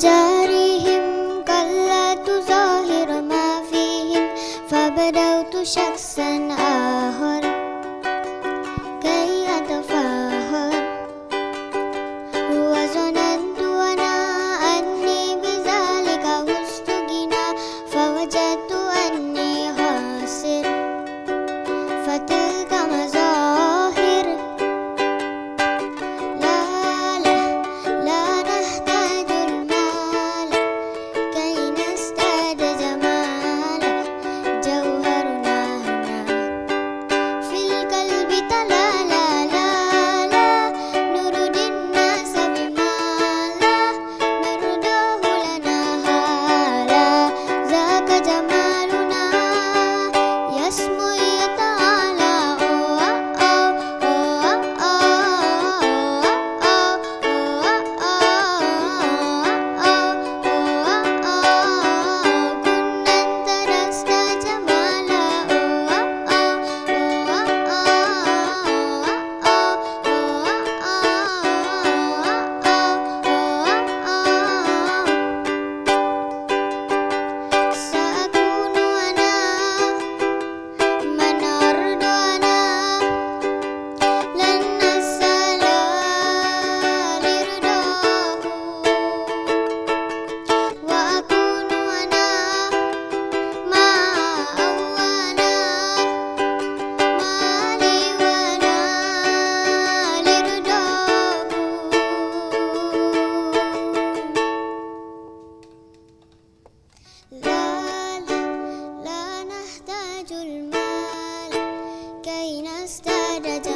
جارهم كلا تظاهر ما فيهم فبدوت شخصا آخر كي لا لا نحتاج المال كي نسترجع